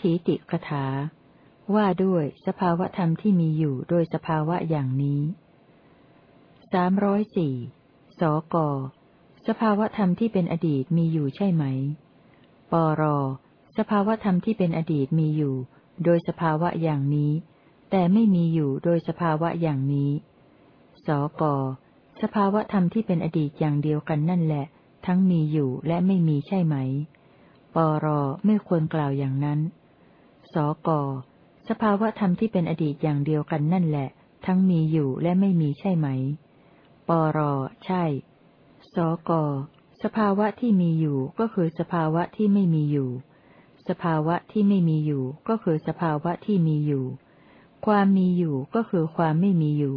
วัตีติกถา ว่าด้วยสภาวธรรมที่มีอยู่โดยสภาวะอย่างนี้สามร้อยสี่สก สภาวธรรมที่เป็นอดีตมีอยู่ใช่ไหม ปร สภาวธรรมที่เป็นอดีตมีอยู่ โดยสภาวะอย่างนี้ แต่ไม่มีอยู่โดยสภาวะอย่างนี้ สก สภาวธรรมที่เป็นอดีตอย่างเดียวกันนั่นแหละ ทั้งมีอยู่และไม่มีใช่ไหม ปร ไม่ควรกล่าวอย่างนั้น สก สภาวะธรรมที่เป็นอดีตอย่างเดียวกันนั่นแหละ ทั้งมีอยู่และไม่มีใช่ไหม ปร ใช่ สก สภาวะที่มีอยู่ก็คือสภาวะที่ไม่มีอยู่ สภาวะที่ไม่มีอยู่ก็คือสภาวะที่มีอยู่ ความมีอยู่ก็คือความไม่มีอยู่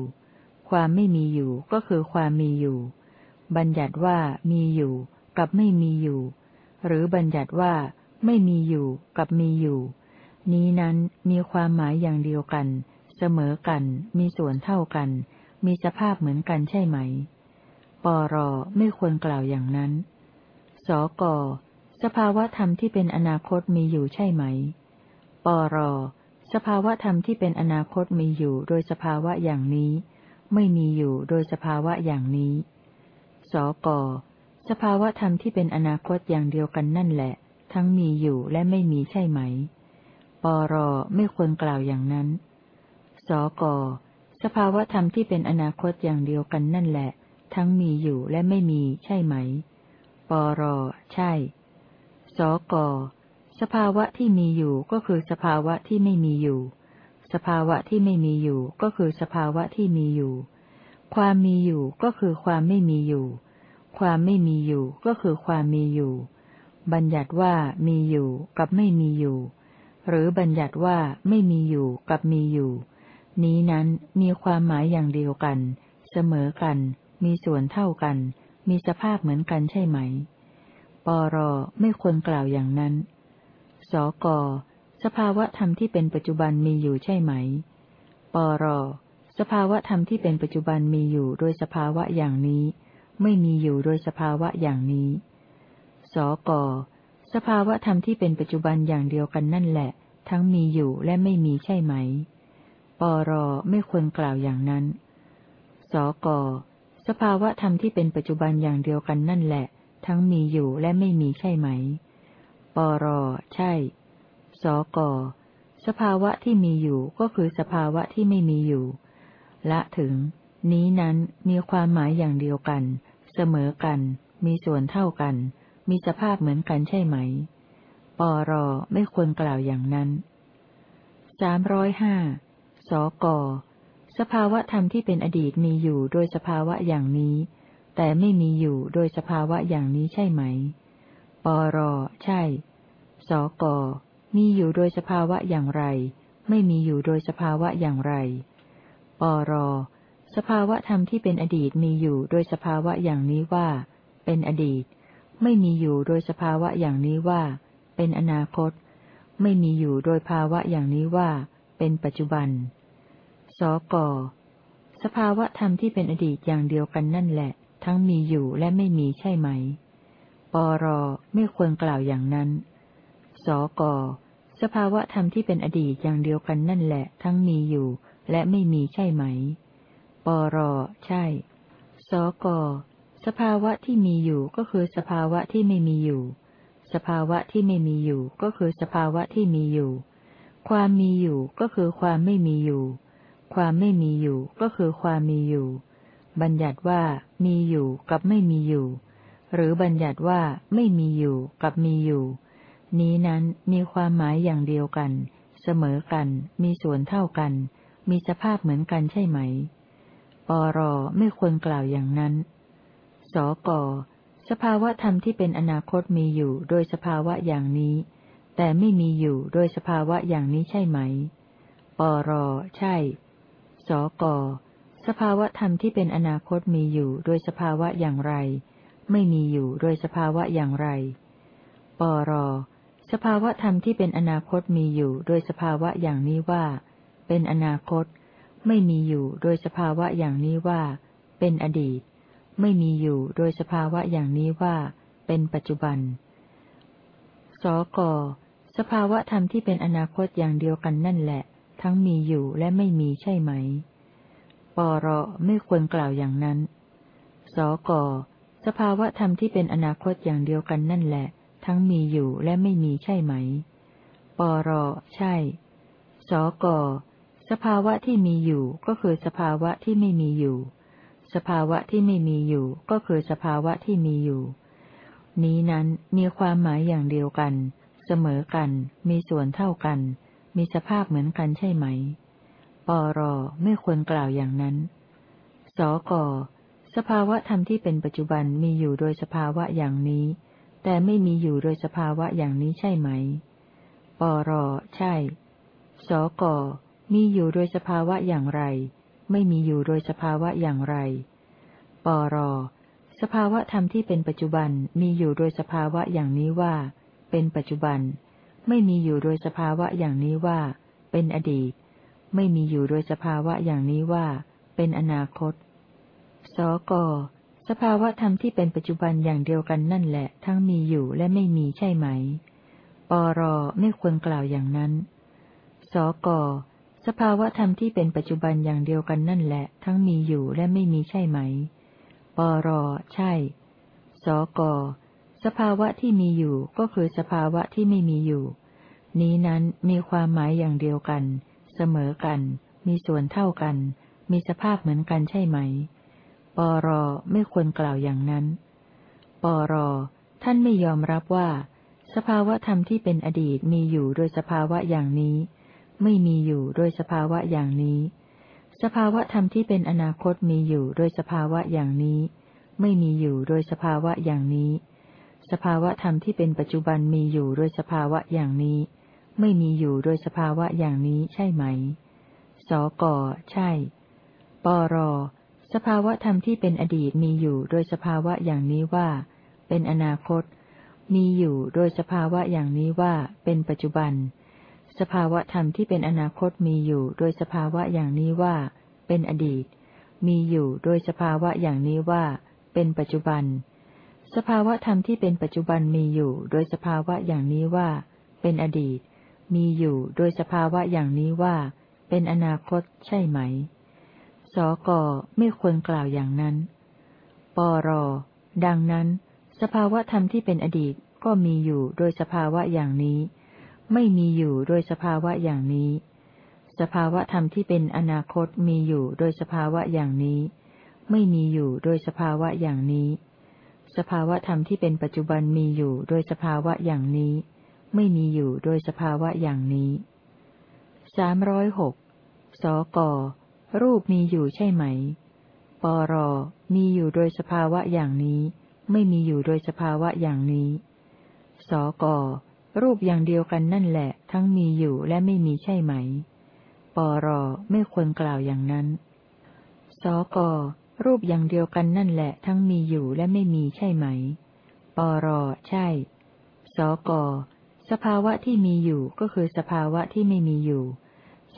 ความไม่มีอยู่ก็คือความมีอยู่ บัญญัติว่ามีอยู่กับไม่มีอยู่ หรือบัญญัติว่าไม่มีอยู่กับมีอยู่ นี้นั้นมีความหมายอย่างเดียวกัน เสมอกัน มีส่วนเท่ากัน มีสภาพเหมือนกันใช่ไหม ปรไม่ควรกล่าวอย่างนั้น สกสภาวะธรรมที่เป็นอนาคตมีอยู่ใช่ไหม ปรสภาวะธรรมที่เป็นอนาคตมีอยู่โดยสภาวะอย่างนี้ ไม่มีอยู่โดยสภาวะอย่างนี้ สกสภาวะธรรมที่เป็นอนาคตอย่างเดียวกันนั่นแหละ ทั้งมีอยู่และไม่มีใช่ไหม ปรไม่ควรกล่าวอย่างนั้น สก สภาวธรรมที่เป็นอนาคตอย่างเดียวกันนั่นแหละ ทั้งมีอยู่และไม่มีใช่ไหม ปร ใช่ สก สภาวะที่มีอยู่ก็คือสภาวะที่ไม่มีอยู่ สภาวะที่ไม่มีอยู่ก็คือสภาวะที่มีอยู่ ความมีอยู่ก็คือความไม่มีอยู่ ความไม่มีอยู่ก็คือความมีอยู่ บัญญัติว่ามีอยู่กับไม่มีอยู่ หรือบัญญัติว่าไม่มีอยู่กับมีอยู่ นี้นั้นมีความหมายอย่างเดียวกัน เสมอกัน มีส่วนเท่ากัน มีสภาพเหมือนกันใช่ไหม ปรไม่ควรกล่าวอย่างนั้น สกสภาวะธรรมที่เป็นปัจจุบันมีอยู่ใช่ไหม ปรสภาวะธรรมที่เป็นปัจจุบันมีอยู่โดยสภาวะอย่างนี้ ไม่มีอยู่โดยสภาวะอย่างนี้ สก สภาวะธรรมที่เป็นปัจจุบันอย่างเดียวกันนั่นแหละ ทั้งมีอยู่และไม่มีใช่ไหม ปรไม่ควรกล่าวอย่างนั้น สกสภาวะธรรมที่เป็นปัจจุบันอย่างเดียวกันนั่นแหละ ทั้งมีอยู่และไม่มีใช่ไหม ปรใช่ สกสภาวะที่มีอยู่ก็คือสภาวะที่ไม่มีอยู่ ละถึง นี้นั้นมีความหมายอย่างเดียวกัน เสมอกัน มีส่วนเท่ากัน มีสภาพเหมือนกันใช่ไหม ปรไม่ควรกล่าวอย่างนั้นสามร้อยห้าสก สภาวะธรรมที่เป็นอดีตมีอยู่โดยสภาวะอย่างนี้ แต่ไม่มีอยู่โดยสภาวะอย่างนี้ใช่ไหม ปรใช่ สก มีอยู่โดยสภาวะอย่างไร ไม่มีอยู่โดยสภาวะอย่างไร ปร สภาวะธรรมที่เป็นอดีตมีอยู่โดยสภาวะอย่างนี้ว่า เป็นอดีต ไม่มีอยู่โดยสภาวะอย่างนี้ว่า เป็นอนาคต ไม่มีอยู่โดยภาวะอย่างนี้ว่า เป็นปัจจุบัน สก สภาวะธรรมที่เป็นอดีตอย่างเดียวกันนั่นแหละ ทั้งมีอยู่และไม่มีใช่ไหม ปรไม่ควรกล่าวอย่างนั้น สก สภาวะธรรมที่เป็นอดีตอย่างเดียวกันนั่นแหละ ทั้งมีอยู่และไม่มีใช่ไหม ปรใช่ สก สภาวะที่มีอยู่ก็คือสภาวะที่ไม่มีอยู่ สภาวะที่ไม่มีอยู่ก็คือสภาวะที่มีอยู่ ความมีอยู่ก็คือความไม่มีอยู่ ความไม่มีอยู่ก็คือความมีอยู่ บัญญัติว่ามีอยู่กับไม่มีอยู่ หรือบัญญัติว่าไม่มีอยู่กับมีอยู่ นี้นั้นมีความหมายอย่างเดียวกัน เสมอกัน มีส่วนเท่ากัน มีสภาพเหมือนกันใช่ไหม ปรไม่ควรกล่าวอย่างนั้น สก สภาวะธรรมที่เป็นอนาคตมีอยู่โดยสภาวะอย่างนี้ แต่ไม่มีอยู่โดยสภาวะอย่างนี้ใช่ไหม ปร ใช่ สก สภาวะธรรมที่เป็นอนาคตมีอยู่โดยสภาวะอย่างไร ไม่มีอยู่โดยสภาวะอย่างไร ปร สภาวะธรรมที่เป็นอนาคตมีอยู่โดยสภาวะอย่างนี้ว่า เป็นอนาคต ไม่มีอยู่โดยสภาวะอย่างนี้ว่า เป็นอดีต ไม่มีอยู่โดยสภาวะอย่างนี้ว่า เป็นปัจจุบัน สก สภาวะธรรมที่เป็นอนาคตอย่างเดียวกันนั่นแหละ ทั้งมีอยู่และไม่มีใช่ไหม ปรไม่ควรกล่าวอย่างนั้น สก สภาวะธรรมที่เป็นอนาคตอย่างเดียวกันนั่นแหละ ทั้งมีอยู่และไม่มีใช่ไหม ปรใช่ สก สภาวะที่มีอยู่ก็คือสภาวะที่ไม่มีอยู่ สภาวะที่ไม่มีอยู่ก็คือสภาวะที่มีอยู่ นี้นั้นมีความหมายอย่างเดียวกัน เสมอกัน มีส่วนเท่ากัน มีสภาพเหมือนกันใช่ไหม ปรไม่ควรกล่าวอย่างนั้น สกสภาวะธรรมที่เป็นปัจจุบันมีอยู่โดยสภาวะอย่างนี้ แต่ไม่มีอยู่โดยสภาวะอย่างนี้ใช่ไหม ปรใช่ สกมีอยู่โดยสภาวะอย่างไร ไม่มีอยู่โดยสภาวะอย่างไร ปร สภาวะธรรมที่เป็นปัจจุบันมีอยู่โดยสภาวะอย่างนี้ว่า เป็นปัจจุบัน ไม่มีอยู่โดยสภาวะอย่างนี้ว่า เป็นอดีต ไม่มีอยู่โดยสภาวะอย่างนี้ว่า เป็นอนาคต สก สภาวะธรรมที่เป็นปัจจุบันอย่างเดียวกันนั่นแหละ ทั้งมีอยู่และไม่มีใช่ไหม ปร ไม่ควรกล่าวอย่างนั้น สก สภาวะธรรมที่เป็นปัจจุบันอย่างเดียวกันนั่นแหละ ทั้งมีอยู่และไม่มีใช่ไหม ปรใช่ สก สภาวะที่มีอยู่ก็คือสภาวะที่ไม่มีอยู่ นี้นั้นมีความหมายอย่างเดียวกัน เสมอกัน มีส่วนเท่ากัน มีสภาพเหมือนกันใช่ไหม ปรไม่ควรกล่าวอย่างนั้น ปรท่านไม่ยอมรับว่า สภาวะธรรมที่เป็นอดีตมีอยู่โดยสภาวะอย่างนี้ ไม่มีอยู่โดยสภาวะอย่างนี้ สภาวะธรรมที่เป็นอนาคตมีอยู่โดยสภาวะอย่างนี้ ไม่มีอยู่โดยสภาวะอย่างนี้ สภาวะธรรมที่เป็นปัจจุบันมีอยู่โดยสภาวะอย่างนี้ ไม่มีอยู่โดยสภาวะอย่างนี้ใช่ไหม สก ใช่ ปร สภาวะธรรมที่เป็นอดีตมีอยู่โดยสภาวะอย่างนี้ว่า เป็นอนาคต มีอยู่โดยสภาวะอย่างนี้ว่า เป็นปัจจุบัน สภาวะธรรมที่เป็นอนาคตมีอยู่โดยสภาวะอย่างนี้ว่า เป็นอดีต มีอยู่โดยสภาวะอย่างนี้ว่า เป็นปัจจุบัน สภาวะธรรมที่เป็นปัจจุบันมีอยู่โดยสภาวะอย่างนี้ว่า เป็นอดีต มีอยู่โดยสภาวะอย่างนี้ว่า เป็นอนาคตใช่ไหม สกไม่ควรกล่าวอย่างนั้น ปร ดังนั้น สภาวะธรรมที่เป็นอดีตก็มีอยู่โดยสภาวะอย่างนี้ ไม่มีอยู่โดยสภาวะอย่างนี้ สภาวะธรรมที่เป็นอนาคตมีอยู่โดยสภาวะอย่างนี้ ไม่มีอยู่โดยสภาวะอย่างนี้ สภาวะธรรมที่เป็นปัจจุบันมีอยู่โดยสภาวะอย่างนี้ ไม่มีอยู่โดยสภาวะอย่างนี้สามร้อยหกสก รูปมีอยู่ใช่ไหม ปร มีอยู่โดยสภาวะอย่างนี้ ไม่มีอยู่โดยสภาวะอย่างนี้ สก รูปอย่างเดียวกันนั่นแหละ ทั้งมีอยู่และไม่มีใช่ไหม ปรไม่ควรกล่าวอย่างนั้น สกรูปอย่างเดียวกันนั่นแหละ ทั้งมีอยู่และไม่มีใช่ไหม ปรใช่ สกสภาวะที่มีอยู่ก็คือสภาวะที่ไม่มีอยู่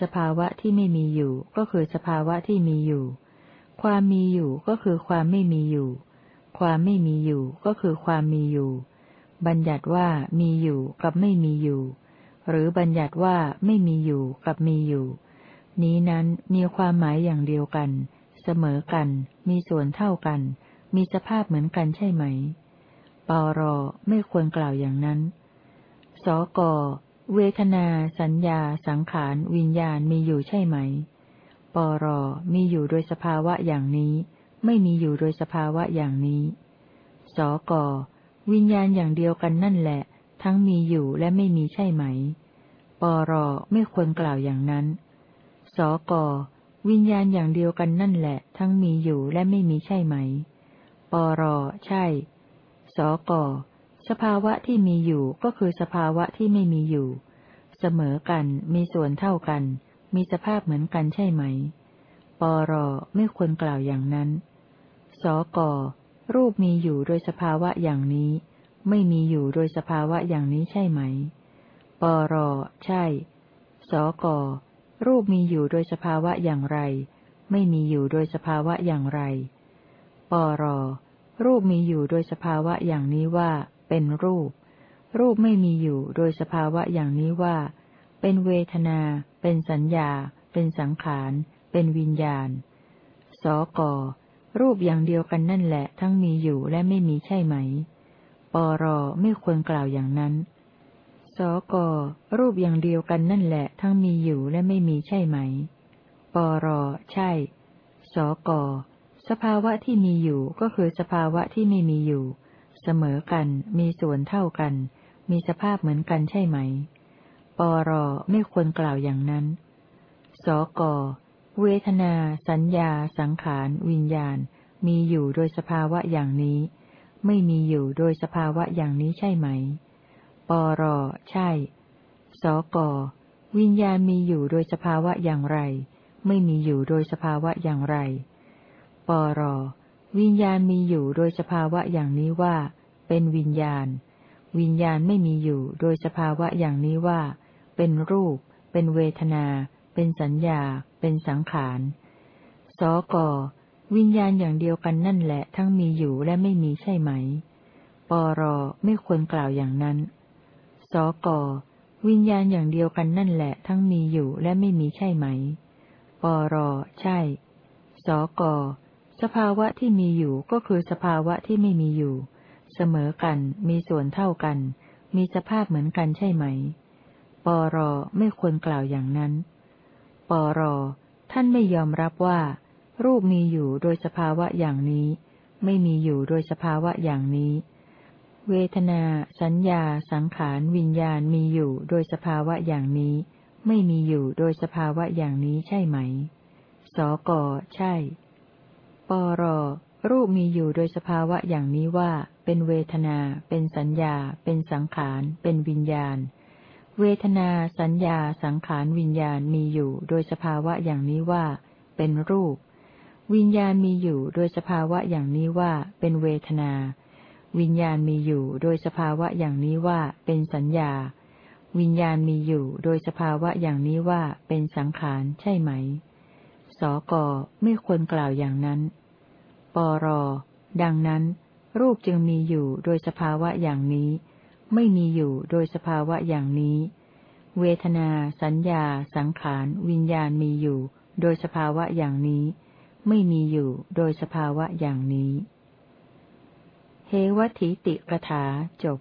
สภาวะที่ไม่มีอยู่ก็คือสภาวะที่มีอยู่ ความมีอยู่ก็คือความไม่มีอยู่ ความไม่มีอยู่ก็คือความมีอยู่ บัญญัติว่ามีอยู่กับไม่มีอยู่ หรือบัญญัติว่าไม่มีอยู่กับมีอยู่ นี้นั้นมีความหมายอย่างเดียวกัน เสมอกัน มีส่วนเท่ากัน มีสภาพเหมือนกันใช่ไหม ปรไม่ควรกล่าวอย่างนั้น สกเวทนา สัญญา สังขาร วิญญาณมีอยู่ใช่ไหม ปรมีอยู่โดยสภาวะอย่างนี้ ไม่มีอยู่โดยสภาวะอย่างนี้ สก วิญญาณอย่างเดียวกันนั่นแหละ ทั้งมีอยู่และไม่มีใช่ไหม ปรไม่ควรกล่าวอย่างนั้น สกวิญญาณอย่างเดียวกันนั่นแหละ ทั้งมีอยู่และไม่มีใช่ไหม ปรใช่ สกสภาวะที่มีอยู่ก็คือสภาวะที่ไม่มีอยู่ เสมอกัน มีส่วนเท่ากัน มีสภาพเหมือนกันใช่ไหม ปรไม่ควรกล่าวอย่างนั้น สก รูปมีอยู่โดยสภาวะอย่างนี้ ไม่มีอยู่โดยสภาวะอย่างนี้ใช่ไหม ปร ใช่ สก รูปมีอยู่โดยสภาวะอย่างไร ไม่มีอยู่โดยสภาวะอย่างไร ปร รูปมีอยู่โดยสภาวะอย่างนี้ว่า เป็นรูป รูปไม่มีอยู่โดยสภาวะอย่างนี้ว่า เป็นเวทนา เป็นสัญญา เป็นสังขาร เป็นวิญญาณ สก รูปอย่างเดียวกันนั่นแหละ ทั้งมีอยู่และไม่มีใช่ไหม ปรไม่ควรกล่าวอย่างนั้น สกรูปอย่างเดียวกันนั่นแหละ ทั้งมีอยู่และไม่มีใช่ไหม ปรใช่ สกสภาวะที่มีอยู่ก็คือสภาวะที่ไม่มีอยู่ เสมอกัน มีส่วนเท่ากัน มีสภาพเหมือนกันใช่ไหม ปรไม่ควรกล่าวอย่างนั้น สก เวทนา สัญญา สังขาร วิญญาณ มีอยู่โดยสภาวะอย่างนี้ ไม่มีอยู่โดยสภาวะอย่างนี้ใช่ไหม ปรใช่ สก วิญญาณมีอยู่โดยสภาวะอย่างไร ไม่มีอยู่โดยสภาวะอย่างไร ปร วิญญาณมีอยู่โดยสภาวะอย่างนี้ว่า เป็นวิญญาณ วิญญาณไม่มีอยู่โดยสภาวะอย่างนี้ว่า เป็นรูป เป็นเวทนา เป็นสัญญา เป็นสังขาร สก วิญญาณอย่างเดียวกันนั่นแหละทั้งมีอยู่และไม่มีใช่ไหม ปร ไม่ควรกล่าวอย่างนั้น สก วิญญาณอย่างเดียวกันนั่นแหละทั้งมีอยู่และไม่มีใช่ไหม ปร ใช่ สก สภาวะที่มีอยู่ก็คือสภาวะที่ไม่มีอยู่ เสมอกัน มีส่วนเท่ากัน มีสภาพเหมือนกันใช่ไหม ปร ไม่ควรกล่าวอย่างนั้น ปร ท่านไม่ยอมรับว่า รูปมีอยู่โดยสภาวะอย่างนี้ ไม่มีอยู่โดยสภาวะอย่างนี้ เวทนา สัญญา สังขาร วิญญาณมีอยู่โดยสภาวะอย่างนี้ ไม่มีอยู่โดยสภาวะอย่างนี้ใช่ไหม สก ใช่ ปร รูปมีอยู่โดยสภาวะอย่างนี้ว่า เป็นเวทนา เป็นสัญญา เป็นสังขาร เป็นวิญญาณ เวทนาสัญญาสังขารวิญญาณมีอยู่โดยสภาวะอย่างนี้ว่า เป็นรูป วิญญาณมีอยู่โดยสภาวะอย่างนี้ว่า เป็นเวทนา วิญญาณมีอยู่โดยสภาวะอย่างนี้ว่า เป็นสัญญา วิญญาณมีอยู่โดยสภาวะอย่างนี้ว่า เป็นสังขารใช่ไหม สกไม่ควรกล่าวอย่างนั้น ปรดังนั้น รูปจึงมีอยู่โดยสภาวะอย่างนี้ ไม่มีอยู่โดยสภาวะอย่างนี้ เวทนา สัญญา สังขาร วิญญาณมีอยู่ โดยสภาวะอย่างนี้ ไม่มีอยู่โดยสภาวะอย่างนี้ เฮวัติติกถาจบ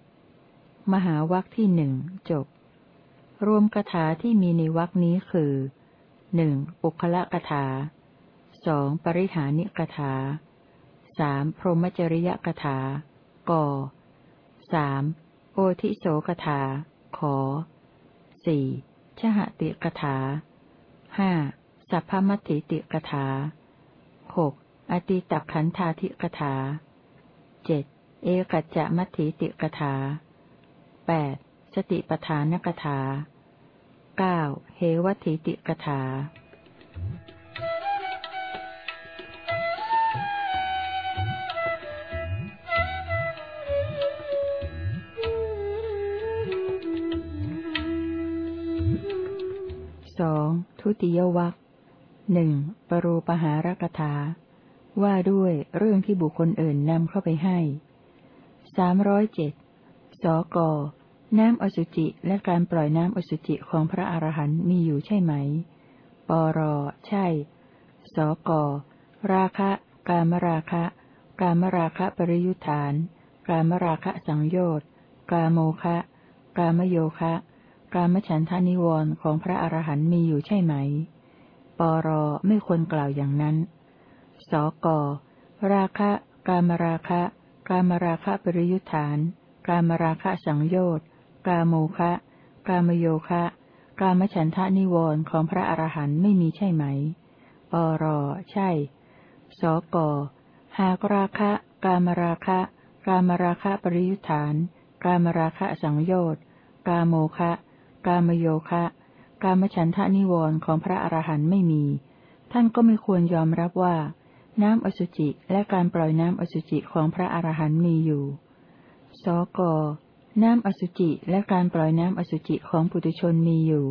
มหาวัคที่หนึ่งจบ รวมกถาที่มีในวัคนี้คือหนึ่งปุคละกถาสองปริหานิกถาสามพรหมจริยกถากสาม โอทิโสกถา ขอสี่ชหติกถาห้าสัพพมัติติกถาหกอติตักขันธาธิกถาเจ็ดเอกัจจะมัติติกถาแปดสติปทานกถาเก้าเหวัติติกถา สองทุติยวัคหนึ่งปรูปหารกถา ว่าด้วยเรื่องที่บุคคลอื่นนำเข้าไปให้สามร้อยเจ็ดสก น้ำอสุจิและการปล่อยน้ำอสุจิของพระอรหันต์มีอยู่ใช่ไหม ปร ใช่ สก ราคะ กามราคะ กามราคะปริยุทธาน กามราคะสังโยชน์ กาโมคะ กามโยคะ การมฉันทานิวรณ์ของพระอรหันต์มีอยู่ใช่ไหม ปรไม่ควรกล่าวอย่างนั้น สก ราคะ กามราคะ กามราคะปริยุทธาน กามราคะสังโยชน์ กาโมคะ กามโยคะ กามฉันทะนิวรณ์ของพระอรหันต์ไม่มีใช่ไหม ปรใช่ สก หากราคะ กามราคะ กามราคะปริยุทธาน กามราคะสังโยชน์ กาโมคะ กามโยคะ กามฉันทะนิวรณ์ของพระอรหันต์ไม่มี ท่านก็ไม่ควรยอมรับว่า น้ำอสุจิและการปล่อยน้ำอสุจิของพระอรหันต์มีอยู่ สก น้ำอสุจิและการปล่อยน้ำอสุจิของปุถุชนมีอยู่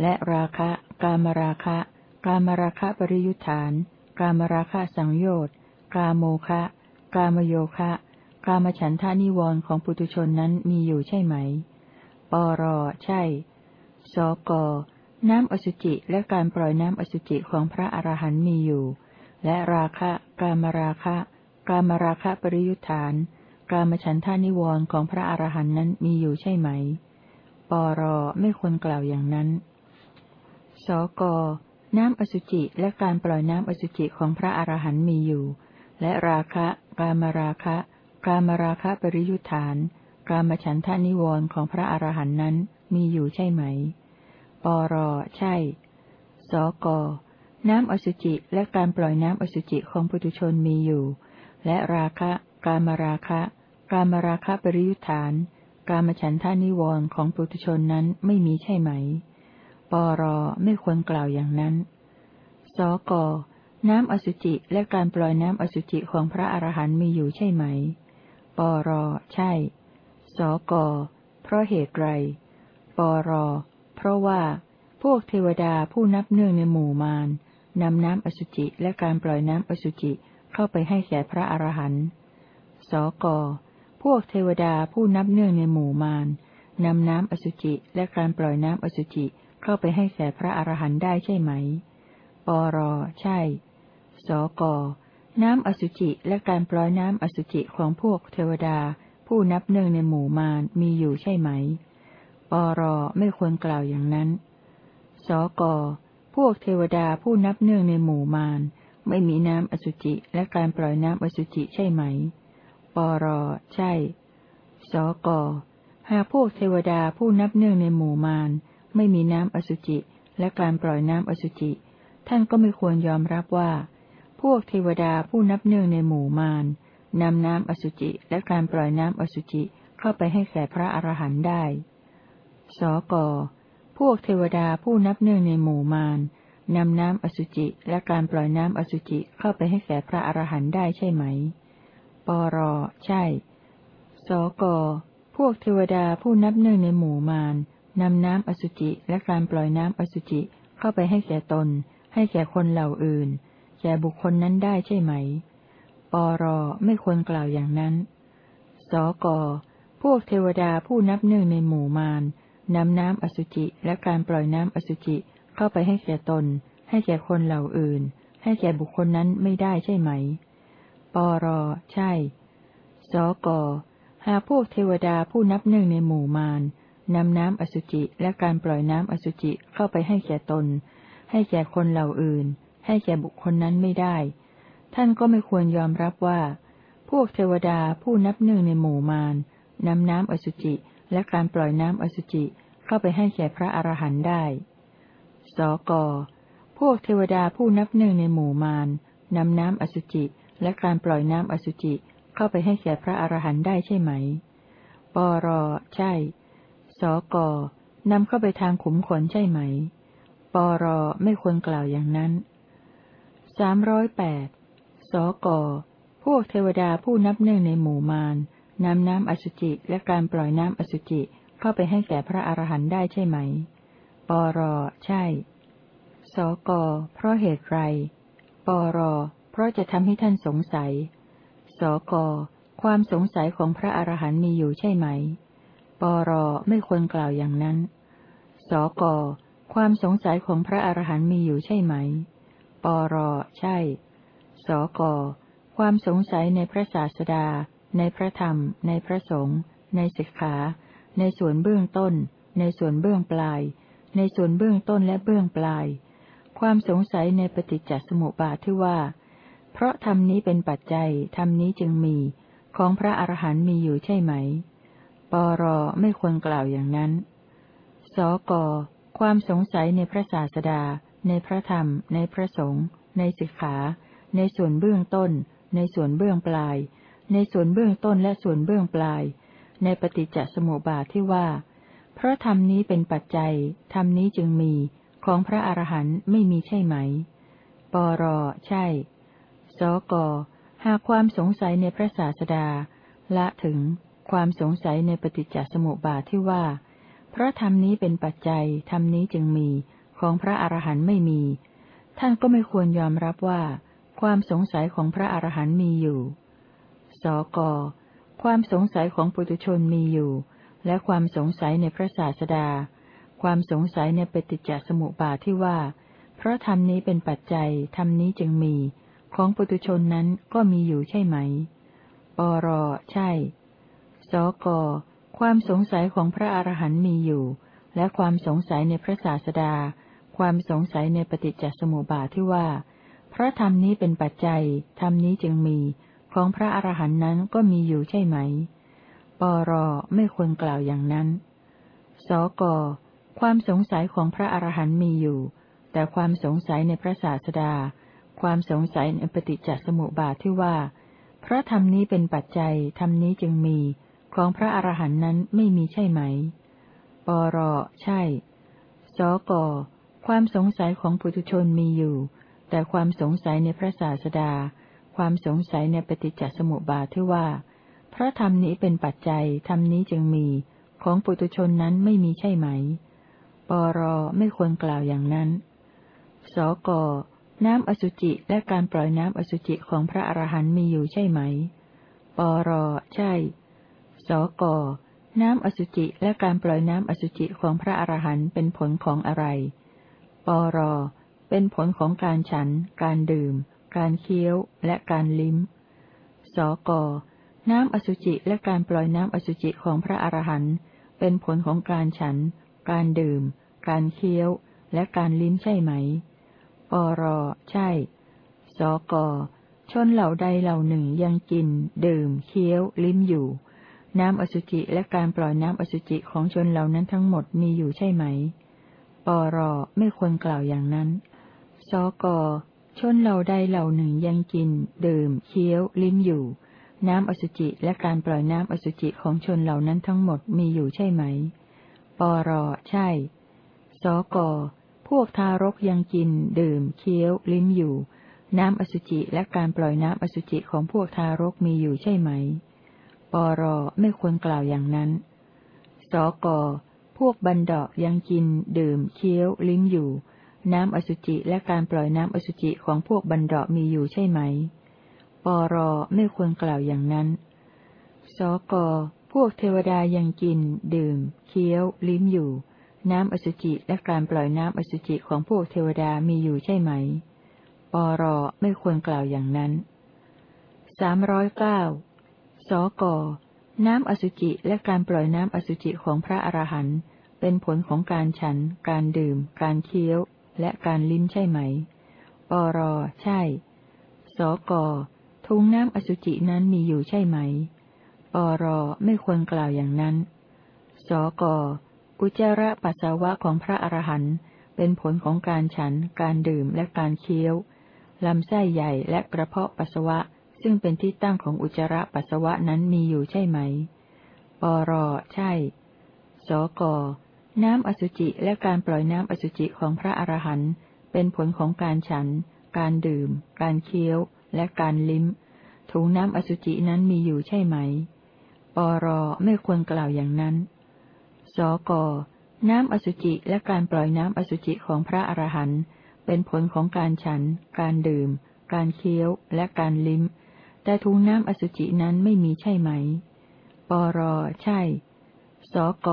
และราคะ กามราคะ กามราคะปริยุทธาน กามราคะสังโยชน์กาโมคะ กามโยคะ กามฉันทานิวรณ์ของปุตุชนนั้นมีอยู่ใช่ไหม ปรใช่ สก น้ำอสุจิและการปล่อยน้ำอสุจิของพระอรหันต์มีอยู่ และราคะ กามราคะ กามราคะปริยุทธาน กามฉันทานิวรณ์ของพระอรหันต์นั้นมีอยู่ใช่ไหม ปรไม่ควรกล่าวอย่างนั้น สก น้ำอสุจิและการปล่อยน้ำอสุจิของพระอรหันต์มีอยู่ และราคะ กามราคะ กามราคะปริยุทธาน กามฉันทานิวรณ์ของพระอรหันต์นั้น มีอยู่ใช่ไหม ปรใช่ สก น้ำอสุจิและการปล่อยน้ำอสุจิของปุถุชนมีอยู่ และราคะ กามราคะ กามราคะปริยุทธาน กามฉันทานิวรณ์ของปุถุชนนั้นไม่มีใช่ไหม ปรไม่ควรกล่าวอย่างนั้น สก น้ำอสุจิและการปล่อยน้ำอสุจิของพระอรหันต์มีอยู่ใช่ไหม ปรใช่ สก เพราะเหตุไร ปร เพราะว่า พวกเทวดาผู้นับเนื่องในหมู่มารนำน้ำอสุจิและการปล่อยน้ำอสุจิเข้าไปให้แก่พระอรหันต์ สก พวกเทวดาผู้นับเนื่องในหมู่มารนำน้ำอสุจิและการปล่อยน้ำอสุจิเข้าไปให้แก่พระอรหันต์ได้ใช่ไหม ปร ใช่ สก น้ำอสุจิและการปล่อยน้ำอสุจิของพวกเทวดาผู้นับเนื่องในหมู่มารมีอยู่ใช่ไหม ปรไม่ควรกล่าวอย่างนั้น สก พวกเทวดาผู้นับเนื่องในหมู่มาร ไม่มีน้ำอสุจิและการปล่อยน้ำอสุจิใช่ไหม ปร ใช่ สก หากพวกเทวดาผู้นับเนื่องในหมู่มาร ไม่มีน้ำอสุจิและการปล่อยน้ำอสุจิ ท่านก็ไม่ควรยอมรับว่า พวกเทวดาผู้นับเนื่องในหมู่มารนำน้ำอสุจิและการปล่อยน้ำอสุจิเข้าไปให้แก่พระอรหันต์ได้ สก พวกเทวดาผู้นับเนื่องในหมู่มารนำน้ำอสุจิและการปล่อยน้ำอสุจิเข้าไปให้แก่พระอรหันต์ได้ใช่ไหม ปร ใช่ สก พวกเทวดาผู้นับเนื่องในหมู่มารนำน้ำอสุจิและการปล่อยน้ำอสุจิเข้าไปให้แก่ตน ให้แก่คนเหล่าอื่น แก่บุคคลนั้นได้ใช่ไหม ปร ไม่ควรกล่าวอย่างนั้น สก พวกเทวดาผู้นับเนื่องในหมู่มาร นำน้ำอสุจิและการปล่อยน้ำอสุจิเข้าไปให้แก่ตน ให้แก่คนเหล่าอื่น ให้แก่บุคคลนั้นไม่ได้ใช่ไหม ปร ใช่ สก หากพวกเทวดาผู้นับหนึ่งในหมู่มารนำน้ำอสุจิและการปล่อยน้ำอสุจิเข้าไปให้แก่ตน ให้แก่คนเหล่าอื่น ให้แก่บุคคลนั้นไม่ได้ ท่านก็ไม่ควรยอมรับว่า พวกเทวดาผู้นับหนึ่งในหมู่มารนำน้ำอสุจิ และการปล่อยน้ำอสุจิเข้าไปให้แก่พระอรหันต์ได้ สก พวกเทวดาผู้นับหนึ่งในหมู่มารนำน้ำอสุจิและการปล่อยน้ำอสุจิเข้าไปให้แก่พระอรหันต์ได้ใช่ไหม ปร ใช่ สก นำเข้าไปทางขุมขนใช่ไหม ปร ไม่ควรกล่าวอย่างนั้นสามร้อยแปดสก พวกเทวดาผู้นับหนึ่งในหมู่มาร นำน้ำอสุจิและการปล่อยน้ำอสุจิเข้าไปให้แก่พระอรหันต์ได้ใช่ไหม ปรใช่ สก เพราะเหตุไร ปร เพราะจะทำให้ท่านสงสัย สก ความสงสัยของพระอรหันต์มีอยู่ใช่ไหม ปร ไม่ควรกล่าวอย่างนั้น สก ความสงสัยของพระอรหันต์มีอยู่ใช่ไหม ปร ใช่ สก ความสงสัยในพระศาสดา ในพระธรรม ในพระสงฆ์ในศิกขา ในส่วนเบื้องต้น ในส่วนเบื้องปลาย ในส่วนเบื้องต้นและเบื้องปลาย ความสงสัยในปฏิจจสมุปบาทที่ว่า เพราะธรรมนี้เป็นปัจจัยธรรมนี้จึงมี ของพระอรหันต์มีอยู่ใช่ไหม ปรไม่ควรกล่าวอย่างนั้น สกความสงสัยในพระศาสดา ในพระธรรม ในพระสงฆ์ในศิกขา ในส่วนเบื้องต้น ในส่วนเบื้องปลาย ในส่วนเบื้องต้นและส่วนเบื้องปลาย ในปฏิจจสมุปบาทที่ว่า เพราะธรรมนี้เป็นปัจจัยธรรมนี้จึงมีของพระอรหันต์ไม่มีใช่ไหม ปรใช่ สก หากความสงสัยในพระศาสดา ละถึงความสงสัยในปฏิจจสมุปบาทที่ว่า เพราะธรรมนี้เป็นปัจจัยธรรมนี้จึงมีของพระอรหันต์ไม่มี ท่านก็ไม่ควรยอมรับว่า ความสงสัยของพระอรหันต์มีอยู่ สก ความสงสัยของปุถุชนมีอยู่ และความสงสัยในพระศาสดา ความสงสัยในปฏิจจสมุปบาทที่ว่า เพราะธรรมนี้เป็นปัจจัยธรรมนี้จึงมี ของปุถุชนนั้นก็มีอยู่ใช่ไหม ปรใช่ สก ความสงสัยของพระอรหันต์มีอยู่ และความสงสัยในพระศาสดา ความสงสัยในปฏิจจสมุปบาทที่ว่า เพราะธรรมนี้เป็นปัจจัยธรรมนี้จึงมี ของพระอรหันต์นั้นก็มีอยู่ใช่ไหม ปรไม่ควรกล่าวอย่างนั้น สกความสงสัยของพระอรหันต์มีอยู่ แต่ความสงสัยในพระศาสดา ความสงสัยในปฏิจจสมุปบาทที่ว่า พระธรรมนี้เป็นปัจจัยธรรมนี้จึงมี ของพระอรหันต์นั้นไม่มีใช่ไหม ปรใช่ สกความสงสัยของปุถุชนมีอยู่ แต่ความสงสัยในพระศาสดา ความสงสัยในปฏิจจสมุปบาทที่ว่า พระธรรมนี้เป็นปัจจัยธรรมนี้จึงมีของปุตุชนนั้นไม่มีใช่ไหม ปรไม่ควรกล่าวอย่างนั้น สกน้ำอสุจิและการปล่อยน้ำอสุจิของพระอรหันต์มีอยู่ใช่ไหม ปรใช่ สกน้ำอสุจิและการปล่อยน้ำอสุจิของพระอรหันต์เป็นผลของอะไร ปร เป็นผลของการฉัน การดื่ม การเคี้ยวและการลิ้ม สก น้ำอสุจิและการปล่อยน้ำอสุจิของพระอรหันต์เป็นผลของการฉัน การดื่ม การเคี้ยว และการลิ้มใช่ไหม ปร ใช่ สก ชนเหล่าใดเหล่าหนึ่งยังกิน ดื่ม เคี้ยว ลิ้มอยู่ น้ำอสุจิและการปล่อยน้ำอสุจิของชนเหล่านั้นทั้งหมดมีอยู่ใช่ไหม ปร ไม่ควรกล่าวอย่างนั้น สก ชนเหล่าใดเหล่าหนึ่งยังกิน ดื่ม เคี้ยว ลิ้มอยู่ น้ำอสุจิและการปล่อยน้ำอสุจิของชนเหล่านั้นทั้งหมดมีอยู่ใช่ไหม ปรใช่ สก พวกทารกยังกิน ดื่ม เคี้ยว ลิ้มอยู่ น้ำอสุจิและการปล่อยน้ำอสุจิของพวกทารกมีอยู่ใช่ไหม ปรไม่ควรกล่าวอย่างนั้น สก พวกบันดายังกิน ดื่ม เคี้ยว ลิ้มอยู่ น้ำอสุจิและการปล่อยน้ำอสุจิของพวกบรรดามีอยู่ใช่ไหม ปรไม่ควรกล่าวอย่างนั้น สกพวกเทวดายังกิน ดื่ม เคี้ยว ลิ้มอยู่ น้ำอสุจิและการปล่อยน้ำอสุจิของพวกเทวดามีอยู่ใช่ไหม ปรไม่ควรกล่าวอย่างนั้นสามร้อยเก้าสกน้ำอสุจิและการปล่อยน้ำอสุจิของพระอรหันต์เป็นผลของการฉัน การดื่ม การเคี้ยว และการลิ้นใช่ไหม ปร ใช่ สกทุงน้ำอสุจินั้นมีอยู่ใช่ไหม ปร ไม่ควรกล่าวอย่างนั้น สก อุจาระปัสสาวะของพระอรหันต์เป็นผลของการฉัน การดื่มและการเคี้ยว ลำไส้ใหญ่และกระเพาะปัสสาวะ ซึ่งเป็นที่ตั้งของอุจาระปัสสาวะนั้นมีอยู่ใช่ไหม ปร ใช่ สก น้ำอสุจิและการปล่อยน้ำอสุจิของพระอรหันต์เป็นผลของการฉัน การดื่ม การเคี้ยว และการลิ้ม ถุงน้ำอสุจินั้นมีอยู่ใช่ไหม ปรไม่ควรกล่าวอย่างนั้น สก น้ำอสุจิและการปล่อยน้ำอสุจิของพระอรหันต์เป็นผลของการฉัน การดื่ม การเคี้ยว และการลิ้ม แต่ถุงน้ำอสุจินั้นไม่มีใช่ไหม ปรใช่ สก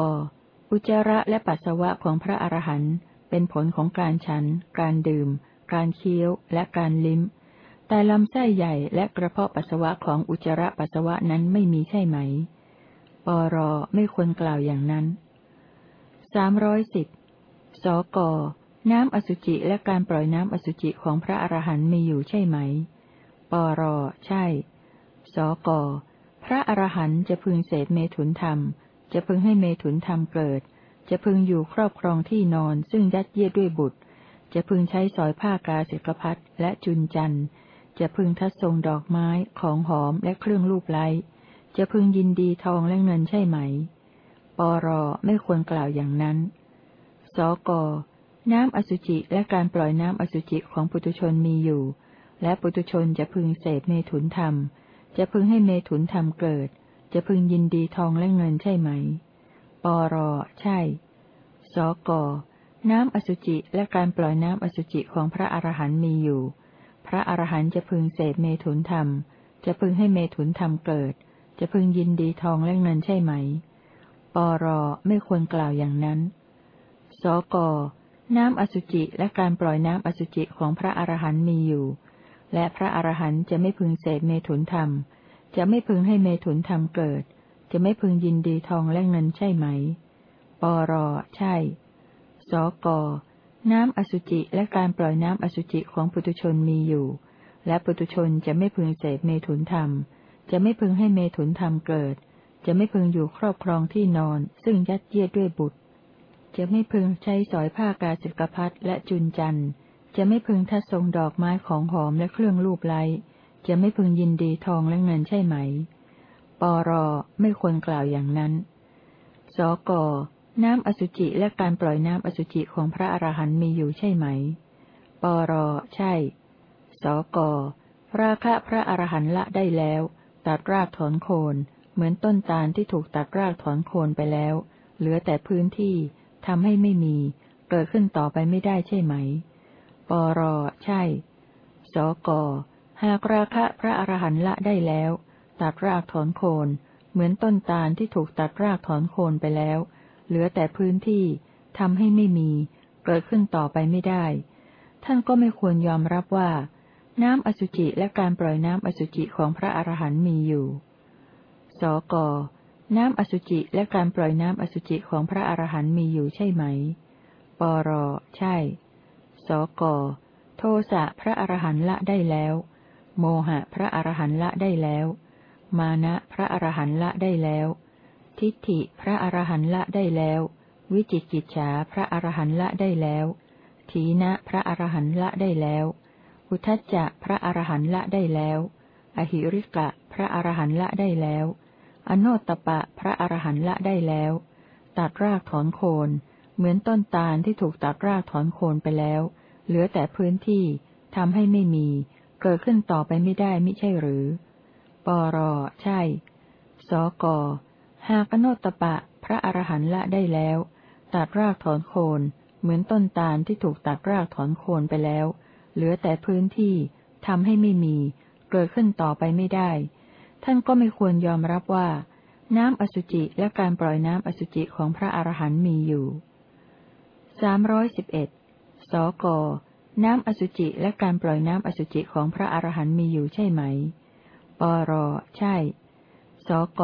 อุจจาระและปัสสาวะของพระอรหันต์เป็นผลของการฉัน การดื่ม การเคี้ยว และการลิ้ม แต่ลำไส้ใหญ่และกระเพาะปัสสาวะของอุจจาระปัสสาวะนั้นไม่มีใช่ไหม ปรไม่ควรกล่าวอย่างนั้นสามร้อยสิบสกน้ำอสุจิและการปล่อยน้ำอสุจิของพระอรหันต์มีอยู่ใช่ไหม ปร ใช่ สก พระอรหันต์จะพึงเสพเมถุนธรรม จะพึงให้เมถุนธรรมเกิด จะพึงอยู่ครอบครองที่นอนซึ่งยัดเยียดด้วยบุตร จะพึงใช้สอยผ้ากาศิกพัดและจุนจัน จะพึงทัดทรงดอกไม้ของหอมและเครื่องลูบไล้จะพึงยินดีทองและเงินใช่ไหม ปรไม่ควรกล่าวอย่างนั้น สก น้ำอสุจิและการปล่อยน้ำอสุจิของปุตุชนมีอยู่ และปุตุชนจะพึงเสพเมถุนธรรม จะพึงให้เมถุนธรรมเกิด จะพึงยินดีทองและเงินใช่ไหม ปร ใช่ สก น้ำอสุจิและการปล่อยน้ำอสุจิของพระอรหันต์มีอยู่ พระอรหันต์จะพึงเสพเมถุนธรรม จะพึงให้เมถุนธรรมเกิด จะพึงยินดีทองและเงินใช่ไหม ปร ไม่ควรกล่าวอย่างนั้น สก น้ำอสุจิและการปล่อยน้ำอสุจิของพระอรหันต์มีอยู่ และพระอรหันต์จะไม่พึงเสพเมถุนธรรม จะไม่พึงให้เมถุนธรรมเกิด จะไม่พึงยินดีทองและเงินใช่ไหม ปรใช่ สก น้ำอสุจิและการปล่อยน้ำอสุจิของปุตุชนมีอยู่ และปุตุชนจะไม่พึงเสพเมถุนธรรม จะไม่พึงให้เมถุนธรรมเกิด จะไม่พึงอยู่ครอบครองที่นอน ซึ่งยัดเยียดด้วยบุตร จะไม่พึงใช้สอยผ้ากาสิกพัดและจุนจันจะไม่พึงทัดทรงดอกไม้ของหอมและเครื่องรูปไล้ จะไม่พึงยินดีทองและเงินใช่ไหม ปรไม่ควรกล่าวอย่างนั้น สกน้ำอสุจิและการปล่อยน้ำอสุจิของพระอรหันต์มีอยู่ใช่ไหม ปรใช่ สกราคะพระอรหันต์ละได้แล้ว ตัดรากถอนโคน เหมือนต้นตาลที่ถูกตัดรากถอนโคนไปแล้ว เหลือแต่พื้นที่ทำให้ไม่มี เกิดขึ้นต่อไปไม่ได้ใช่ไหม ปรใช่ สก หากราคะพระอรหันต์ละได้แล้ว ตัดรากถอนโคน เหมือนต้นตาลที่ถูกตัดรากถอนโคนไปแล้ว เหลือแต่พื้นที่ทำให้ไม่มี เกิดขึ้นต่อไปไม่ได้ ท่านก็ไม่ควรยอมรับว่า น้ำอสุจิและการปล่อยน้ำอสุจิของพระอรหันต์มีอยู่ สก น้ำอสุจิและการปล่อยน้ำอสุจิของพระอรหันต์มีอยู่ใช่ไหม ปร ใช่ สก โทสะพระอรหันต์ละได้แล้ว โมหะพระอรหันต์ละได้แล้ว มานะพระอรหันต์ละได้แล้ว ทิฏฐิพระอรหันละได้แล้ว วิจิกิจฉาพระอรหันละได้แล้วทีนะพระอรหันละได้แล้ว อุทจจะพระอรหันละได้แล้ว อหิริกะพระอรหันละได้แล้ว อโนตปะพระอรหันละได้แล้ว ตัดรากถอนโคน เหมือนต้นตาลที่ถูกตัดรากถอนโคนไปแล้ว เหลือแต่พื้นที่ทำให้ไม่มี เกิดขึ้นต่อไปไม่ได้ไม่ใช่หรือ ปร ใช่ สก หากอโนตปะ พระอรหันต์ละได้แล้ว ตัดรากถอนโคน เหมือนต้นตาลที่ถูกตัดรากถอนโคนไปแล้ว เหลือแต่พื้นที่ทำให้ไม่มี เกิดขึ้นต่อไปไม่ได้ ท่านก็ไม่ควรยอมรับว่า น้ำอสุจิและการปล่อยน้ำอสุจิของพระอรหันต์มีอยู่สามร้อยสิบเอ็ดสก น้ำอสุจิและการปล่อยน้ำอสุจิของพระอรหันต์มีอยู่ใช่ไหม ปรใช่ สก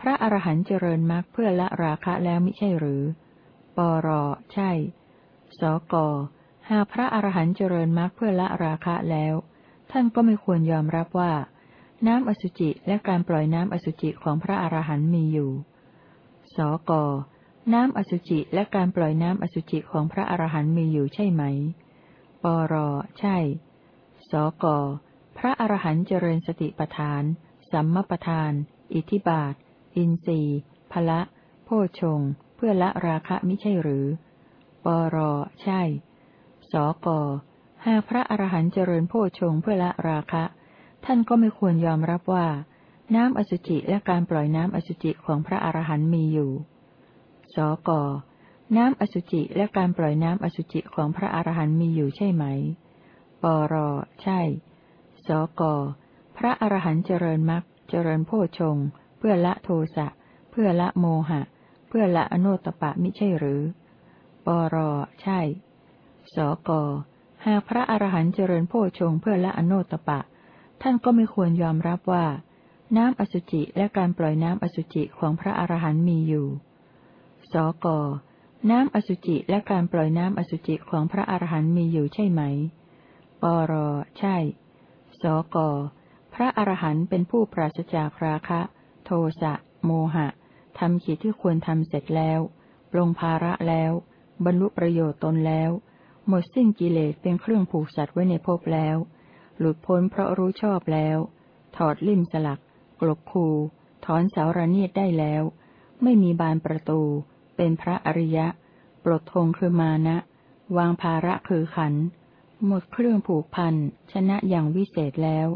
พระอรหันต์เจริญมรรคเพื่อละราคะแล้วมิใช่หรือ ปรใช่ สก หากพระอรหันต์เจริญมรรคเพื่อละราคะแล้ว ท่านก็ไม่ควรยอมรับว่า น้ำอสุจิและการปล่อยน้ำอสุจิของพระอรหันต์มีอยู่ สก น้ำอสุจิและการปล่อยน้ำอสุจิของพระอรหันต์มีอยู่ใช่ไหม ปร ใช่ สก พระอรหันต์เจริญสติปทาน สัมมปทาน อิทิบาท อินทรีย์พละ โพชง เพื่อละราคะมิใช่หรือ ปร ใช่ สก หากพระอรหันต์เจริญโพชงเพื่อละราคะ ท่านก็ไม่ควรยอมรับว่า น้ำอสุจิและการปล่อยน้ำอสุจิของพระอรหันต์มีอยู่ สก น้ำอสุจิและการปล่อยน้ำอสุจิของพระอรหันต์มีอยู่ใช่ไหม ปรใช่ สก พระอรหันต์เจริญมรรคเจริญโพชง เพื่อละโทสะ เพื่อละโมหะ เพื่อละอนุตตปะมิใช่หรือ ปรใช่ สก หากพระอรหันต์เจริญโพชงเพื่อละอนุตตปะ ท่านก็ไม่ควรยอมรับว่า น้ำอสุจิและการปล่อยน้ำอสุจิของพระอรหันต์มีอยู่ สก น้ำอสุจิและการปล่อยน้ำอสุจิของพระอรหันต์มีอยู่ใช่ไหม ปรใช่ สก พระอรหันต์เป็นผู้ปราศจากราคะ โทสะ โมหะทำกิจที่ควรทำเสร็จแล้ว ปลงภาระแล้ว บรรลุประโยชน์ตนแล้ว หมดสิ้นกิเลสเป็นเครื่องผูกสัตว์ไว้ในภพแล้ว หลุดพ้นเพราะรู้ชอบแล้ว ถอดลิ่มสลัก กลบคู ถอนเสาระเนียดได้แล้ว ไม่มีบานประตู เป็นพระอริยะ ปลดธงคือมานะ วางภาระคือขัน หมดเครื่องผูกพัน ชนะอย่างวิเศษแล้ว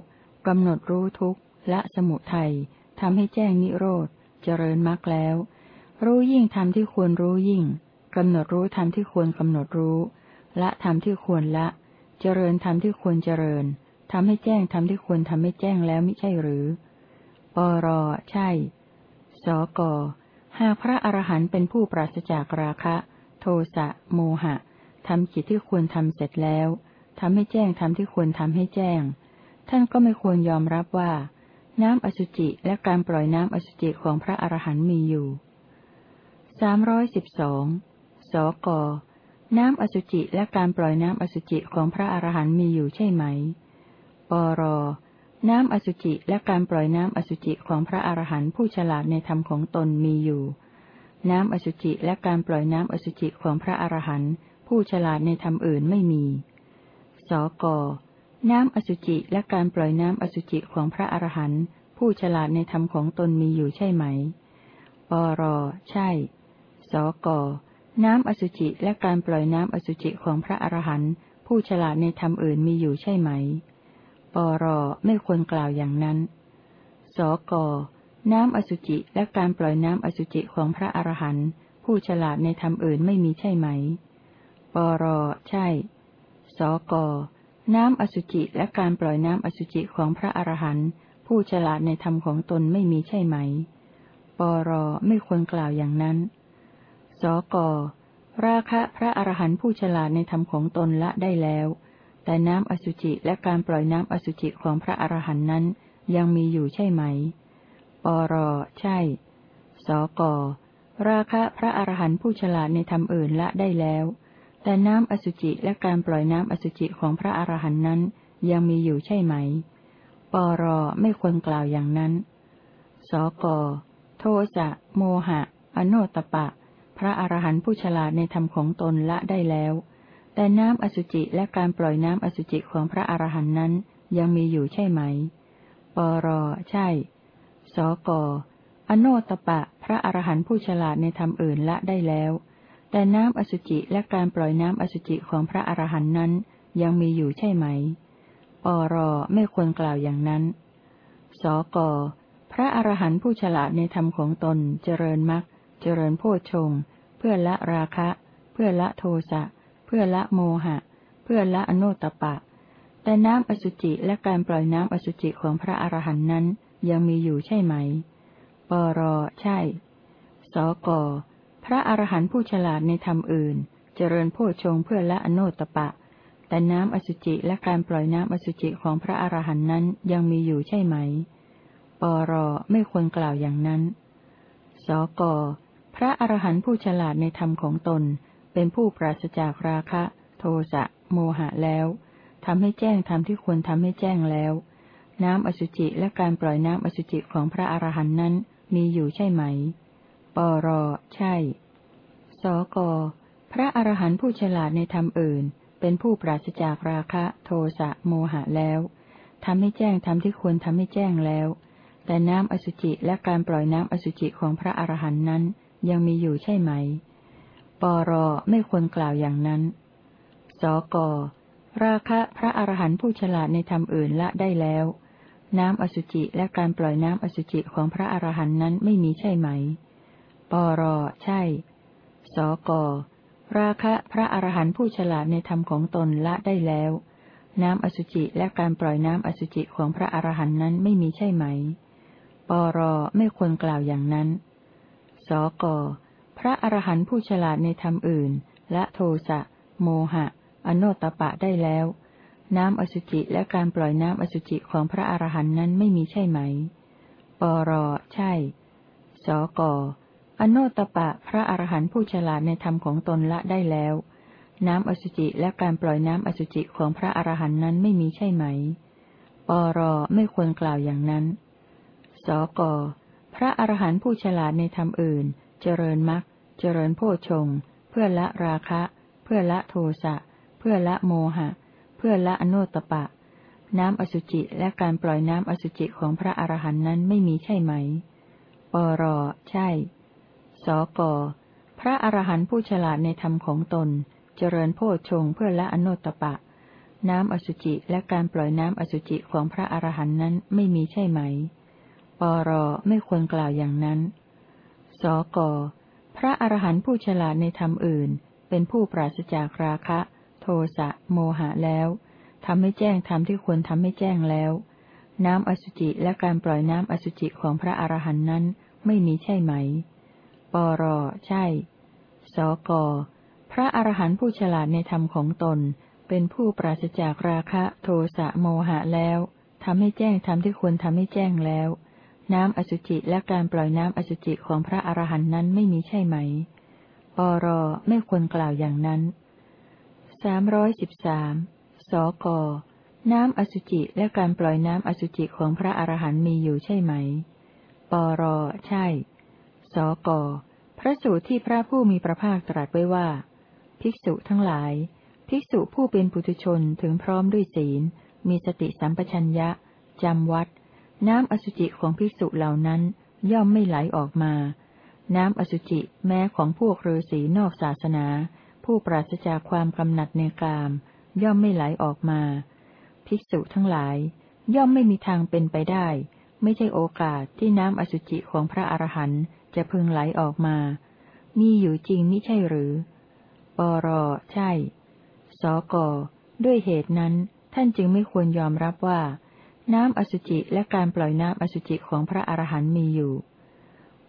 กำหนดรู้ทุกข์ละสมุทัยทำให้แจ้งนิโรธ เจริญมรรคแล้ว รู้ยิ่งทำที่ควรรู้ยิ่ง กำหนดรู้ทำที่ควรกำหนดรู้ ละทำที่ควรละ เจริญทำที่ควรเจริญทำให้แจ้งทำที่ควรทำให้แจ้งแล้วมิใช่หรือ ปรใช่ สกากพระอรหันต์เป็นผู้ปราศจากราคะ โทสะโมหะทำกิจที่ควรทำเสร็จแล้วทำให้แจ้งทำที่ควรทำให้แจ้ง ท่านก็ไม่ควรยอมรับว่า น้ำอสุจิและการปล่อยน้ำอสุจิของพระอรหันต์มีอยู่สามร้อยสิบสองสก น้ำอสุจิและการปล่อยน้ำอสุจิของพระอรหันต์มีอยู่ใช่ไหม ปร น้ำอสุจิและการปล่อยน้ำอสุจิของพระอรหันต์ผู้ฉลาดในธรรมของตนมีอยู่ น้ำอสุจิและการปล่อยน้ำอสุจิของพระอรหันต์ผู้ฉลาดในธรรมอื่นไม่มี สก น้ำอสุจิและการปล่อยน้ำอสุจิของพระอรหันต์ผู้ฉลาดในธรรมของตนมีอยู่ใช่ไหม ปร ใช่ สก น้ำอสุจิและการปล่อยน้ำอสุจิของพระอรหันต์ผู้ฉลาดในธรรมอื่นมีอยู่ใช่ไหม ปรไม่ควรกล่าวอย่างนั้น สก น้ำอสุจิและการปล่อยน้ำอสุจิของพระอรหันต์ผู้ฉลาดในธรรมอื่นไม่มีใช่ไหม ปร ใช่ สก น้ำอสุจิและการปล่อยน้ำอสุจิของพระอรหันต์ผู้ฉลาดในธรรมของตนไม่มีใช่ไหม ปร ไม่ควรกล่าวอย่างนั้น สก ราคะพระอรหันต์ผู้ฉลาดในธรรมของตนละได้แล้ว แต่น้ำอสุจิและการปล่อยน้ำอสุจิของพระอรหันต์นั้น ยังมีอยู่ใช่ไหม ปรใช่ สก ราคะพระอรหันต์ผู้ฉลาดในธรรมอื่นละได้แล้ว แต่น้ำอสุจิและการปล่อยน้ำอสุจิของพระอรหันต์นั้น ยังมีอยู่ใช่ไหม ปรไม่ควรกล่าวอย่างนั้น สก โทสะ โมหะ อโนตปะ พระอรหันต์ผู้ฉลาดในธรรมของตนละได้แล้ว แต่น้ำอสุจิและการปล่อยน้ำอสุจิของพระอรหันต์นั้น ยังมีอยู่ใช่ไหม ปรใช่ สกอโนตปะ พระอรหันต์ผู้ฉลาดในธรรมอื่นละได้แล้ว แต่น้ำอสุจิและการปล่อยน้ำอสุจิของพระอรหันต์นั้น ยังมีอยู่ใช่ไหม ปรไม่ควรกล่าวอย่างนั้น สกพระอรหันต์ผู้ฉลาดในธรรมของตนเจริญมรรคเจริญโพชงเพื่อละราคะ เพื่อละโทสะ พื่อละโมหะ เพื่อละอนุตตปะ แต่น้ำอสุจิและการปล่อยน้ำอสุจิของพระอรหันต์นั้นยังมีอยู่ใช่ไหม ปรใช่ สก พระอรหันต์ผู้ฉลาดในธรรมอื่น เจริญโพชงเพื่อละอนุตตปะ แต่น้ำอสุจิและการปล่อยน้ำอสุจิของพระอรหันต์นั้นยังมีอยู่ใช่ไหม ปรไม่ควรกล่าวอย่างนั้น สก พระอรหันต์ผู้ฉลาดในธรรมของตน เป็นผู้ปราศจากราคะ โทสะโมหะแล้วทำให้แจ้งทำที่ควรทำให้แจ้งแล้ว น้ำอสุจิและการปล่อยน้ำอสุจิของพระอรหันต์นั้นมีอยู่ใช่ไหม ปรใช่ สก พระอรหันต์ผู้ฉลาดในธรรมอื่น เป็นผู้ปราศจากราคะ โทสะโมหะแล้วทำให้แจ้งทำที่ควรทำให้แจ้งแล้ว แต่น้ำอสุจิและการปล่อยน้ำอสุจิของพระอรหันต์นั้นยังมีอยู่ใช่ไหม ปรไม่ควรกล่าวอย่างนั้น สก ราคะพระอรหันต์ผู้ฉลาดในธรรมอื่นละได้แล้ว น้ำอสุจิและการปล่อยน้ำอสุจิของพระอรหันต์นั้นไม่มีใช่ไหม ปรใช่ สก ราคะพระอรหันต์ผู้ฉลาดในธรรมของตนละได้แล้ว น้ำอสุจิและการปล่อยน้ำอสุจิของพระอรหันต์นั้นไม่มีใช่ไหม ปรไม่ควรกล่าวอย่างนั้น สก พระอรหันต์ผู้ฉลาดในธรรมอื่นและโทสะ โมหะ อโนตปะได้แล้ว น้ำอสุจิและการปล่อยน้ำอสุจิของพระอรหันต์นั้นไม่มีใช่ไหม ปรใช่ สกอโนตปะพระอรหันต์ผู้ฉลาดในธรรมของตนละได้แล้ว น้ำอสุจิและการปล่อยน้ำอสุจิของพระอรหันต์นั้นไม่มีใช่ไหม ปรไม่ควรกล่าวอย่างนั้น สกพระอรหันต์ผู้ฉลาดในธรรมอื่น เจริญมรรค เจริญโพชงเพื่อละราคะ เพื่อละโทสะ เพื่อละโมหะ เพื่อละอนุตตปะ น้ำอสุจิและการปล่อยน้ำอสุจิของพระอรหันต์นั้นไม่มีใช่ไหม ปรใช่ สก พระอรหันต์ผู้ฉลาดในธรรมของตน เจริญโพชงเพื่อละอนุตตปะ น้ำอสุจิและการปล่อยน้ำอสุจิของพระอรหันต์นั้นไม่มีใช่ไหม ปรไม่ควรกล่าวอย่างนั้น สก ระอรหันต์ผู้ฉลาดในธรรมอื่น เป็นผู้ปราศจากราคะ โทสะโมหะแล้วทำให้แจ้งธรรมที่ควรทำให้แจ้งแล้ว น้ำอสุจิและการปล่อยน้ำอสุจิของพระอรหันต์นั้นไม่มีใช่ไหม ปรใช่ สก พระอรหันต์ผู้ฉลาดในธรรมของตน เป็นผู้ปราศจากราคะ โทสะโมหะแล้วทำให้แจ้งทำที่ควรทำให้แจ้งแล้ว น้ำอสุจิและการปล่อยน้ำอสุจิของพระอรหันต์นั้นไม่มีใช่ไหม ปรไม่ควรกล่าวอย่างนั้นสามร้อยสิบสามสก น้ำอสุจิและการปล่อยน้ำอสุจิของพระอรหันต์มีอยู่ใช่ไหม ปรใช่ สก พระสูตรที่พระผู้มีพระภาคตรัสไว้ว่า ภิกษุทั้งหลาย ภิกษุผู้เป็นปุถุชนถึงพร้อมด้วยศีล มีสติสัมปชัญญะจำวัด น้ำอสุจิของภิกษุเหล่านั้นย่อมไม่ไหลออกมา น้ำอสุจิแม้ของพวกฤาษีนอกศาสนา ผู้ปราศจากความกำหนัดในกาม ย่อมไม่ไหลออกมา ภิกษุทั้งหลาย ย่อมไม่มีทางเป็นไปได้ ไม่ใช่โอกาสที่น้ำอสุจิของพระอรหันต์จะพึงไหลออกมา มีอยู่จริงมิใช่หรือ ปร ใช่ สก ด้วยเหตุนั้น ท่านจึงไม่ควรยอมรับว่า น้ำอสุจิและการปล่อยน้ำอสุจิของพระอรหันต์มีอยู่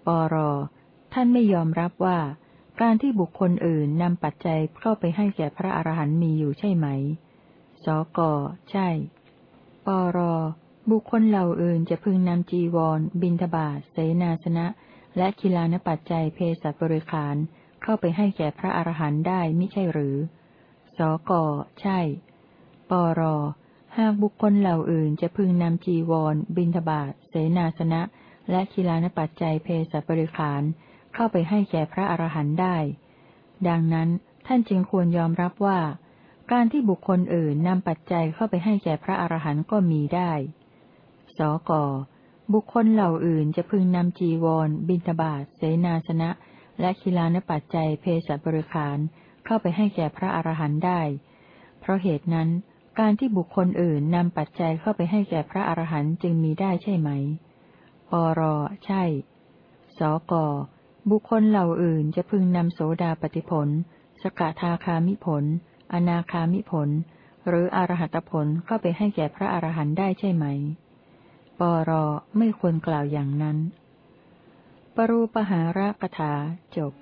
ปร ท่านไม่ยอมรับว่า การที่บุคคลอื่นนำปัจจัยเข้าไปให้แก่พระอรหันต์มีอยู่ใช่ไหม สก ใช่ ปร บุคคลเหล่าอื่นจะพึงนำจีวร บินทบาทเสนาสนะ และกิลานปัจจัยเพศบริขารเข้าไปให้แก่พระอรหันต์ได้ไมิใช่หรือ สก ใช่ ปร หากบุคคลเหล่าอื่นจะพึงนำจีวร บินทบาทเสนาสนะ และกิลานปัจจัยเพศบริขาร เข้าไปให้แก่พระอรหันต์ได้ ดังนั้นท่านจึงควรยอมรับว่า การที่บุคคลอื่นนำปัจจัยเข้าไปให้แก่พระอรหันต์ก็มีได้ สก บุคคลเหล่าอื่นจะพึงนำจีวร บิณฑบาตเสนาสนะ และคิลานปัจจัยเพศบริขาร เข้าไปให้แก่พระอรหันต์ได้ เพราะเหตุนั้น การที่บุคคลอื่นนำปัจจัยเข้าไปให้แก่พระอรหันต์จึงมีได้ใช่ไหม ปร ใช่ สก บุคคลเหล่าอื่นจะพึงนำโสดาปฏิผล สกทาคามิผล อนาคามิผล หรืออรหัตผลก็ไปให้แก่พระอรหันต์ได้ใช่ไหม ปร ไม่ควรกล่าวอย่างนั้น ปรูปหาระกถาจบ